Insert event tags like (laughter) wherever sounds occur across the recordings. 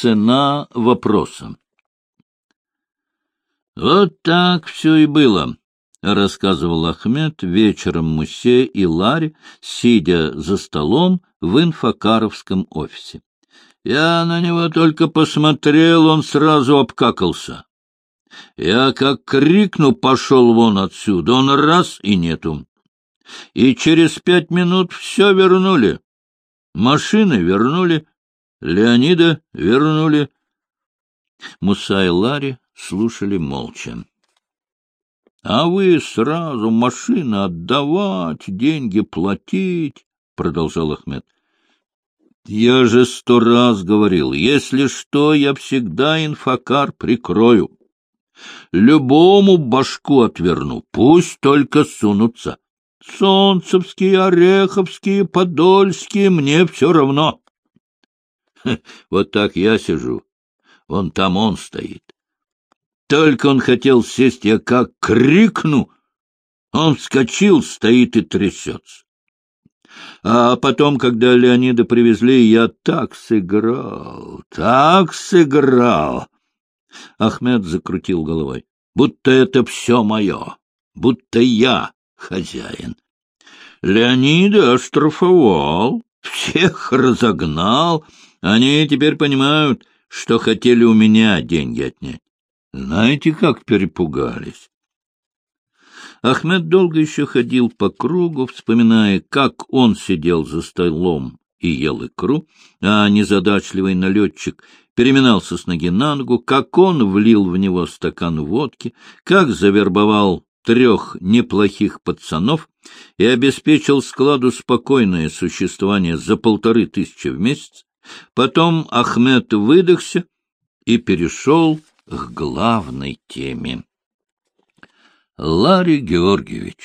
Цена вопроса. Вот так все и было, — рассказывал Ахмед вечером Мусе и Ларе, сидя за столом в инфокаровском офисе. Я на него только посмотрел, он сразу обкакался. Я как крикну «пошел вон отсюда», он раз и нету. И через пять минут все вернули. Машины вернули, Леонида вернули. Муса и Ларри слушали молча. — А вы сразу машины отдавать, деньги платить, — продолжал Ахмед. — Я же сто раз говорил, если что, я всегда инфокар прикрою. Любому башку отверну, пусть только сунутся. Солнцевские, Ореховские, Подольские, мне все равно. (laughs) Вот так я сижу. Вон там он стоит. Только он хотел сесть, я как крикну. Он вскочил, стоит и трясется. А потом, когда Леонида привезли, я так сыграл, так сыграл. Ахмед закрутил головой. Будто это все мое, будто я хозяин. Леонида оштрафовал, всех разогнал, они теперь понимают, что хотели у меня деньги отнять. Знаете, как перепугались? Ахмед долго еще ходил по кругу, вспоминая, как он сидел за столом и ел икру, а незадачливый налетчик переминался с ноги на ногу, как он влил в него стакан водки, как завербовал трех неплохих пацанов и обеспечил складу спокойное существование за полторы тысячи в месяц, Потом Ахмед выдохся и перешел к главной теме. — Ларри Георгиевич,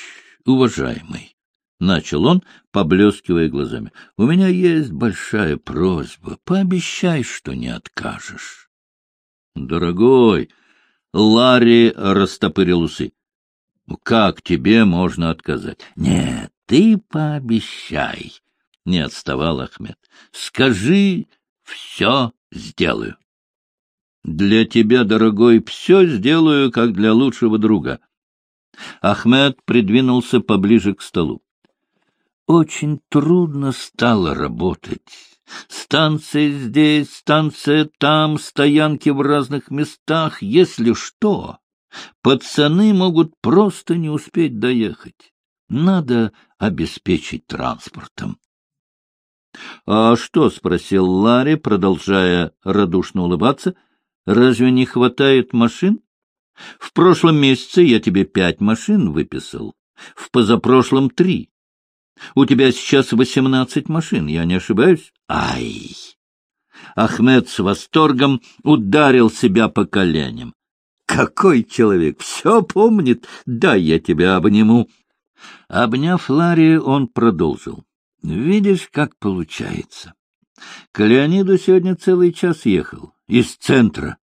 уважаемый, — начал он, поблескивая глазами, — у меня есть большая просьба. Пообещай, что не откажешь. — Дорогой, — Ларри растопырил усы, — как тебе можно отказать? — Нет, ты пообещай, — не отставал Ахмед. — Скажи, все сделаю. — Для тебя, дорогой, все сделаю, как для лучшего друга. Ахмед придвинулся поближе к столу. Очень трудно стало работать. Станция здесь, станция там, стоянки в разных местах. Если что, пацаны могут просто не успеть доехать. Надо обеспечить транспортом. — А что? — спросил Ларри, продолжая радушно улыбаться. — Разве не хватает машин? В прошлом месяце я тебе пять машин выписал, в позапрошлом — три. У тебя сейчас восемнадцать машин, я не ошибаюсь? Ай! Ахмед с восторгом ударил себя по коленям. Какой человек! Все помнит! Дай я тебя обниму. Обняв Ларри, он продолжил. Видишь, как получается. К Леониду сегодня целый час ехал. Из центра.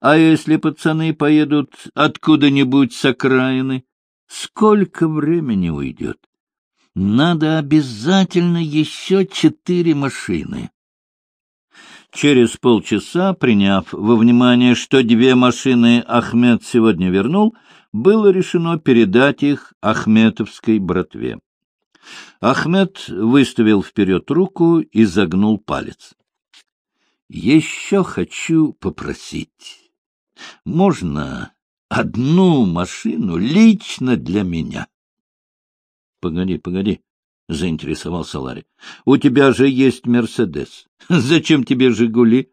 А если пацаны поедут откуда-нибудь с окраины, сколько времени уйдет? Надо обязательно еще четыре машины. Через полчаса, приняв во внимание, что две машины Ахмед сегодня вернул, было решено передать их Ахметовской братве. Ахмед выставил вперед руку и загнул палец. — Еще хочу попросить. Можно одну машину лично для меня? — Погоди, погоди, — заинтересовался Ларри. — У тебя же есть Мерседес. (laughs) Зачем тебе Жигули?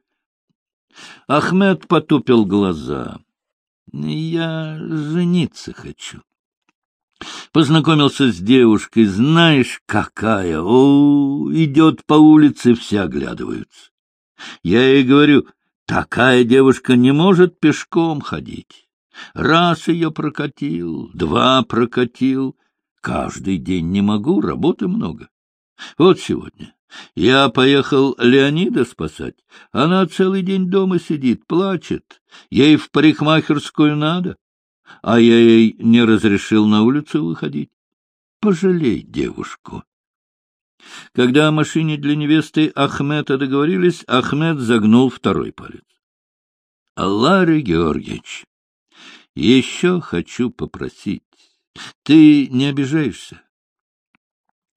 Ахмед потупил глаза. — Я жениться хочу. Познакомился с девушкой, знаешь, какая, о, идет по улице, все оглядываются. Я ей говорю, такая девушка не может пешком ходить. Раз ее прокатил, два прокатил, каждый день не могу, работы много. Вот сегодня я поехал Леонида спасать. Она целый день дома сидит, плачет. Ей в парикмахерскую надо а я ей не разрешил на улицу выходить. Пожалей девушку. Когда о машине для невесты Ахмета договорились, Ахмед загнул второй палец. — Ларри Георгиевич, еще хочу попросить. Ты не обижаешься?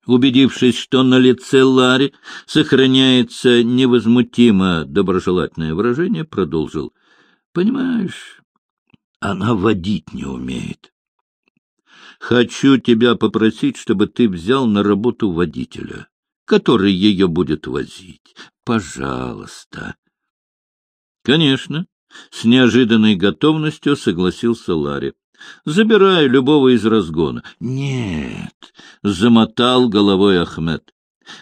Убедившись, что на лице Ларри сохраняется невозмутимо доброжелательное выражение, продолжил. — Понимаешь, она водить не умеет. Хочу тебя попросить, чтобы ты взял на работу водителя, который ее будет возить. Пожалуйста. Конечно, с неожиданной готовностью согласился Ларри. Забирай любого из разгона. Нет, замотал головой Ахмед.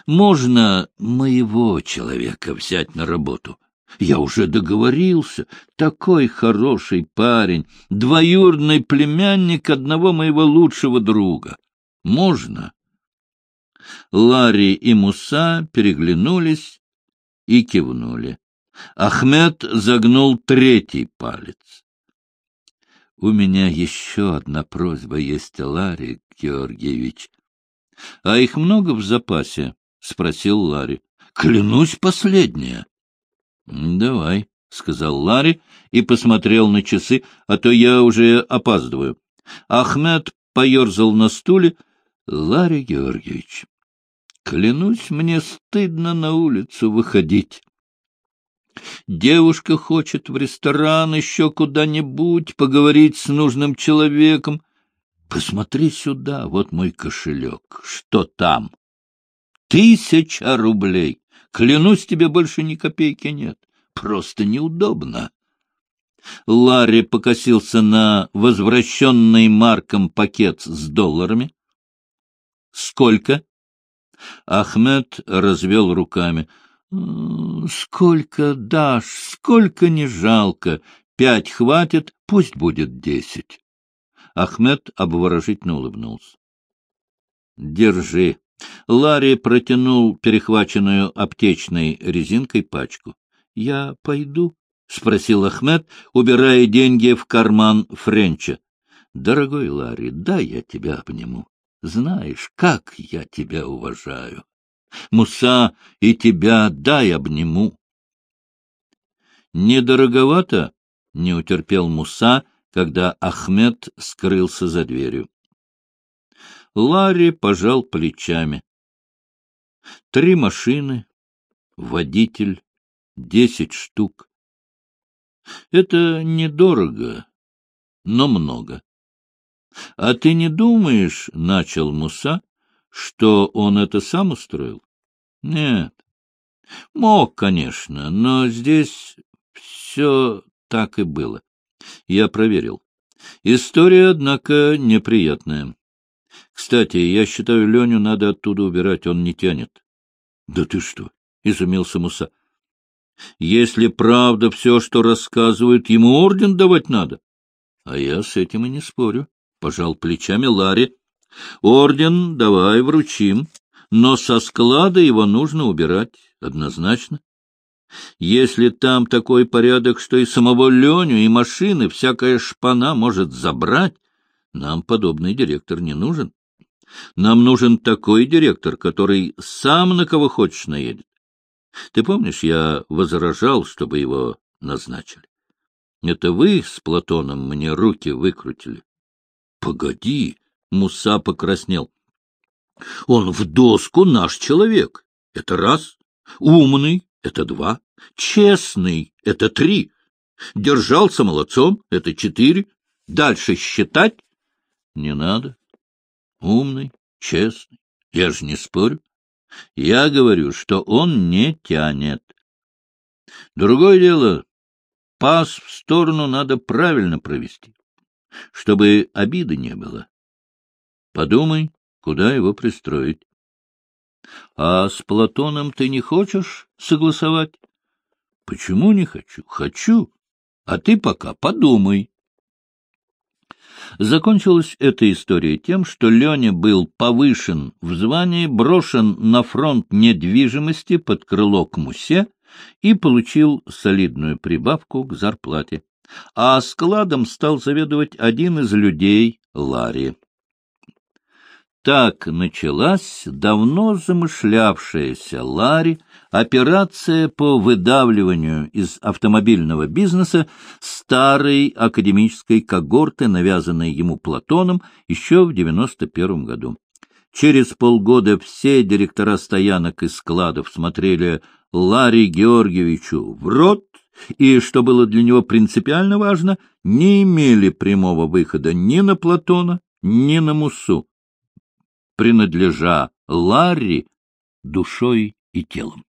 Можно моего человека взять на работу. Я уже договорился. Такой хороший парень, двоюродный племянник одного моего лучшего друга. Можно? Ларри и Муса переглянулись и кивнули. Ахмед загнул третий палец. — У меня еще одна просьба есть, Ларри Георгиевич. — А их много в запасе? — спросил Ларри. — Клянусь, последняя. — Давай, — сказал Ларри и посмотрел на часы, а то я уже опаздываю. Ахмед поерзал на стуле. — Ларри Георгиевич, клянусь, мне стыдно на улицу выходить. Девушка хочет в ресторан, еще куда-нибудь, поговорить с нужным человеком. Посмотри сюда, вот мой кошелек. Что там? Тысяча рублей. Клянусь тебе, больше ни копейки нет. Просто неудобно. Ларри покосился на возвращенный Марком пакет с долларами. — Сколько? Ахмед развел руками. — Сколько дашь, сколько не жалко. Пять хватит, пусть будет десять. Ахмед обворожительно улыбнулся. — Держи. Ларри протянул перехваченную аптечной резинкой пачку. — Я пойду? — спросил Ахмед, убирая деньги в карман Френча. — Дорогой Ларри, дай я тебя обниму. Знаешь, как я тебя уважаю. Муса, и тебя дай обниму. — Недороговато? — не утерпел Муса, когда Ахмед скрылся за дверью. Ларри пожал плечами. Три машины, водитель, десять штук. Это недорого, но много. — А ты не думаешь, — начал Муса, — что он это сам устроил? — Нет. Мог, конечно, но здесь все так и было. Я проверил. История, однако, неприятная. Кстати, я считаю, Леню надо оттуда убирать, он не тянет. — Да ты что? — изумился Муса. — Если правда все, что рассказывают, ему орден давать надо. — А я с этим и не спорю, — пожал плечами Ларри. — Орден давай вручим, но со склада его нужно убирать однозначно. Если там такой порядок, что и самого Леню, и машины всякая шпана может забрать, нам подобный директор не нужен. Нам нужен такой директор, который сам на кого хочешь наедет. Ты помнишь, я возражал, чтобы его назначили? Это вы с Платоном мне руки выкрутили. Погоди, Муса покраснел. Он в доску наш человек. Это раз. Умный — это два. Честный — это три. Держался молодцом — это четыре. Дальше считать не надо. Умный, честный. Я же не спорю. Я говорю, что он не тянет. Другое дело, пас в сторону надо правильно провести, чтобы обиды не было. Подумай, куда его пристроить. А с Платоном ты не хочешь согласовать? Почему не хочу? Хочу. А ты пока подумай. Закончилась эта история тем, что Леня был повышен в звании, брошен на фронт недвижимости под крыло к Мусе и получил солидную прибавку к зарплате. А складом стал заведовать один из людей Ларри. Так началась давно замышлявшаяся Ларри операция по выдавливанию из автомобильного бизнеса старой академической когорты, навязанной ему Платоном еще в 91 году. Через полгода все директора стоянок и складов смотрели Ларри Георгиевичу в рот, и, что было для него принципиально важно, не имели прямого выхода ни на Платона, ни на Мусу принадлежа Ларри душой и телом.